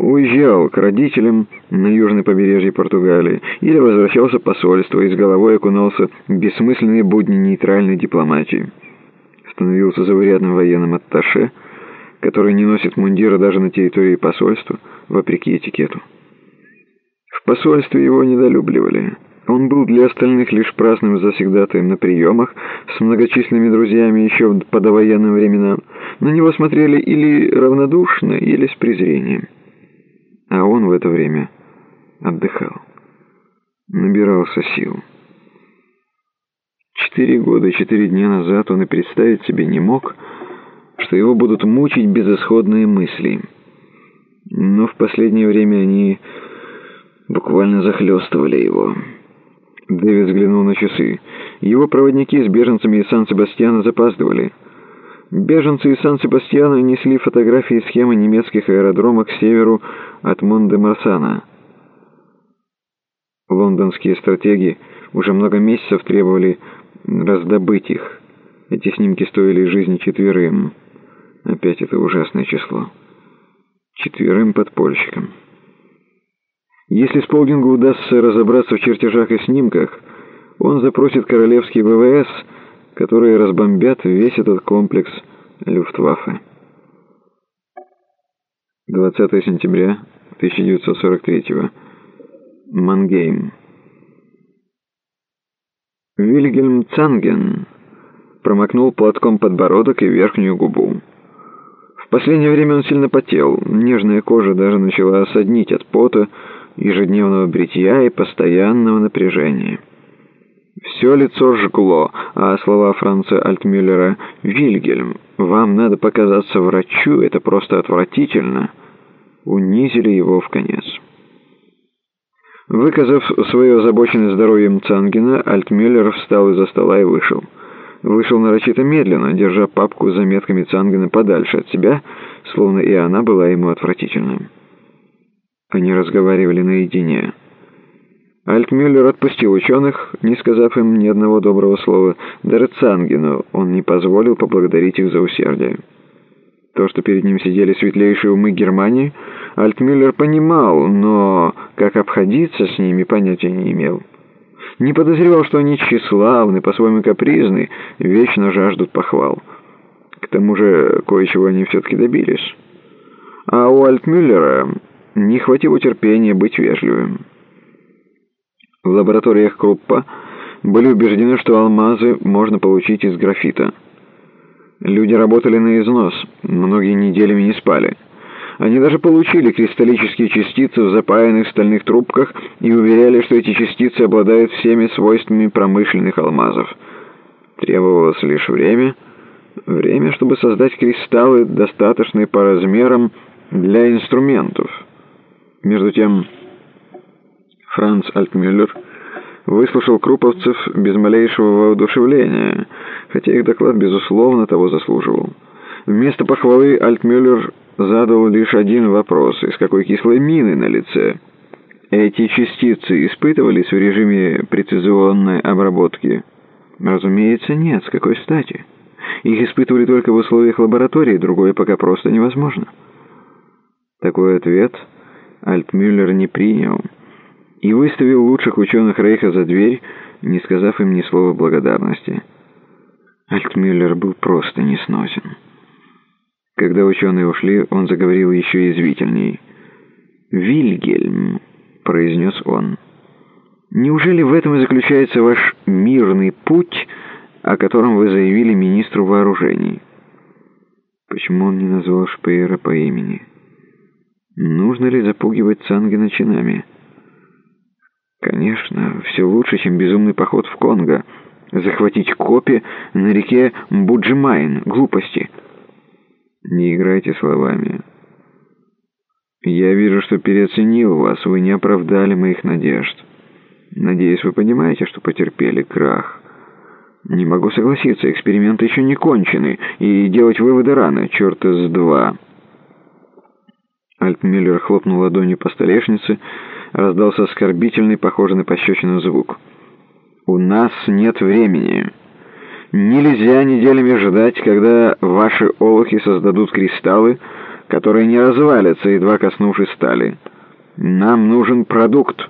уезжал к родителям на южное побережье Португалии или возвращался в посольство и с головой окунулся в бессмысленные будни нейтральной дипломатии. Становился заурядным военным атташе, который не носит мундира даже на территории посольства, вопреки этикету. В посольстве его недолюбливали. Он был для остальных лишь праздным завсегдатаем на приемах с многочисленными друзьями еще по довоенным временам. На него смотрели или равнодушно, или с презрением. А он в это время отдыхал, набирался сил. Четыре года четыре дня назад он и представить себе не мог, что его будут мучить безысходные мысли. Но в последнее время они буквально захлестывали его. Дэвид взглянул на часы. Его проводники с беженцами из Сан-Себастьяна запаздывали. Беженцы из Сан-Себастьяна несли фотографии схемы немецких аэродромов к северу от Мон-де-Марсана. Лондонские стратеги уже много месяцев требовали раздобыть их. Эти снимки стоили жизни четверым. Опять это ужасное число. Четверым подпольщикам. Если Сполдингу удастся разобраться в чертежах и снимках, он запросит королевский ВВС, которые разбомбят весь этот комплекс Люфтваффе. 20 сентября 1943 Мангейм. Вильгельм Цанген промокнул платком подбородок и верхнюю губу. В последнее время он сильно потел, нежная кожа даже начала осаднить от пота, ежедневного бритья и постоянного напряжения. Все лицо жгло, а слова Франца Альтмюллера «Вильгельм, вам надо показаться врачу, это просто отвратительно» унизили его в конец. Выказав свою озабоченность здоровьем Цангена, Альтмюллер встал из-за стола и вышел. Вышел нарочито медленно, держа папку с заметками Цангена подальше от себя, словно и она была ему отвратительной. Они разговаривали наедине. Альтмюллер отпустил ученых, не сказав им ни одного доброго слова. Даже Цангену он не позволил поблагодарить их за усердие. То, что перед ним сидели светлейшие умы Германии, Альтмюллер понимал, но как обходиться с ними понятия не имел. Не подозревал, что они тщеславны, по-своему капризны, вечно жаждут похвал. К тому же кое-чего они все-таки добились. А у Альтмюллера не хватило терпения быть вежливым. В лабораториях Круппа были убеждены, что алмазы можно получить из графита. Люди работали на износ, многие неделями не спали. Они даже получили кристаллические частицы в запаянных стальных трубках и уверяли, что эти частицы обладают всеми свойствами промышленных алмазов. Требовалось лишь время, время, чтобы создать кристаллы, достаточные по размерам для инструментов. Между тем, Франц Альтмюллер выслушал круповцев без малейшего воодушевления, хотя их доклад, безусловно, того заслуживал. Вместо похвалы Альтмюллер задал лишь один вопрос, из какой кислой мины на лице. Эти частицы испытывались в режиме прецизионной обработки? Разумеется, нет. С какой стати? Их испытывали только в условиях лаборатории, другое пока просто невозможно. Такой ответ Альтмюллер не принял и выставил лучших ученых Рейха за дверь, не сказав им ни слова благодарности. Альтмюллер был просто несносен. Когда ученые ушли, он заговорил еще извительней. «Вильгельм», — произнес он, — «неужели в этом и заключается ваш мирный путь, о котором вы заявили министру вооружений?» Почему он не назвал Шпеера по имени? Нужно ли запугивать Цангена чинами? Конечно, все лучше, чем безумный поход в Конго. Захватить копи на реке Буджимайн. Глупости. Не играйте словами. Я вижу, что переоценил вас. Вы не оправдали моих надежд. Надеюсь, вы понимаете, что потерпели крах. Не могу согласиться, эксперименты еще не кончены, и делать выводы рано, черта с два». Альтмиллер хлопнул ладонью по столешнице, раздался оскорбительный, похожий на пощечину звук. «У нас нет времени. Нельзя неделями ждать, когда ваши олухи создадут кристаллы, которые не развалятся, едва коснувшись стали. Нам нужен продукт».